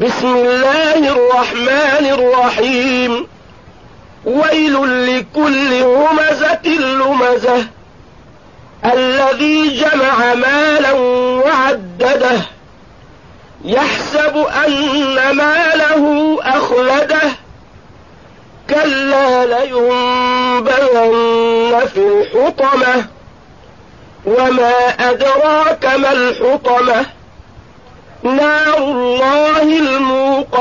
بسم الله الرحمن الرحيم. ويل لكل همزة لمزة. الذي جمع مالا وعدده. يحسب أن ماله أخلده. كلا لينبغن في الحطمة. وما أدراك ما الحطمة. نار الله